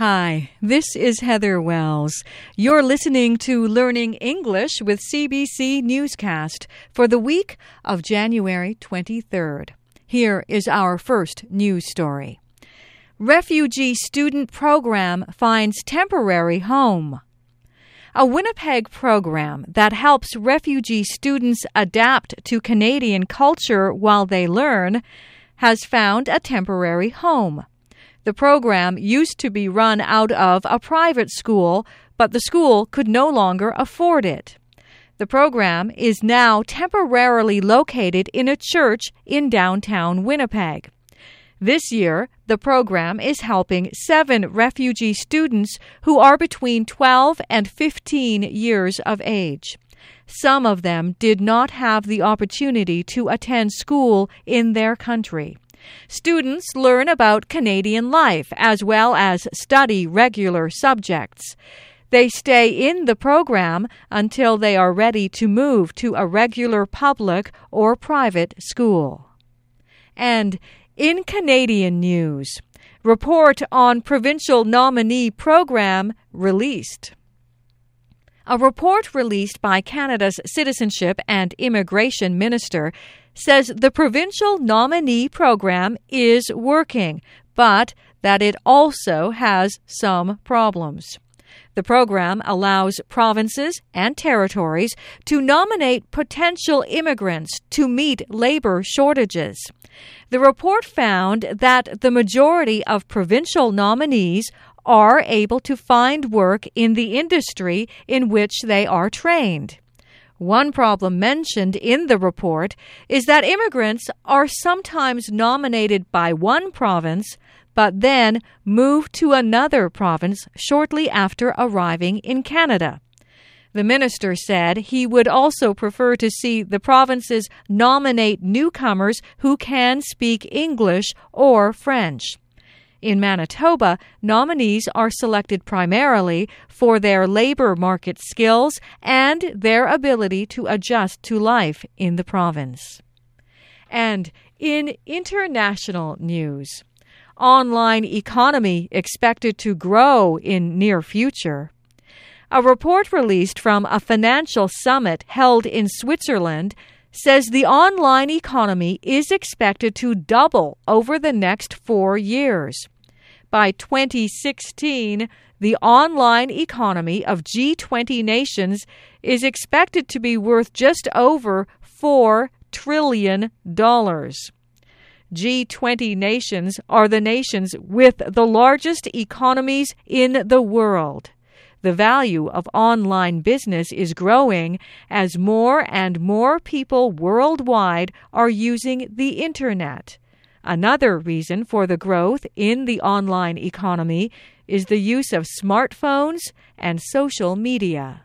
Hi, this is Heather Wells. You're listening to Learning English with CBC Newscast for the week of January 23rd. Here is our first news story. Refugee student program finds temporary home. A Winnipeg program that helps refugee students adapt to Canadian culture while they learn has found a temporary home. The program used to be run out of a private school, but the school could no longer afford it. The program is now temporarily located in a church in downtown Winnipeg. This year, the program is helping seven refugee students who are between 12 and 15 years of age. Some of them did not have the opportunity to attend school in their country. Students learn about Canadian life as well as study regular subjects. They stay in the program until they are ready to move to a regular public or private school. And in Canadian news, report on provincial nominee program released. A report released by Canada's Citizenship and Immigration Minister says the provincial nominee program is working, but that it also has some problems. The program allows provinces and territories to nominate potential immigrants to meet labor shortages. The report found that the majority of provincial nominees are able to find work in the industry in which they are trained. One problem mentioned in the report is that immigrants are sometimes nominated by one province but then move to another province shortly after arriving in Canada. The minister said he would also prefer to see the provinces nominate newcomers who can speak English or French. In Manitoba, nominees are selected primarily for their labor market skills and their ability to adjust to life in the province. And in international news, online economy expected to grow in near future. A report released from a financial summit held in Switzerland says the online economy is expected to double over the next four years. By 2016, the online economy of G20 nations is expected to be worth just over $4 trillion. G20 nations are the nations with the largest economies in the world. The value of online business is growing as more and more people worldwide are using the Internet. Another reason for the growth in the online economy is the use of smartphones and social media.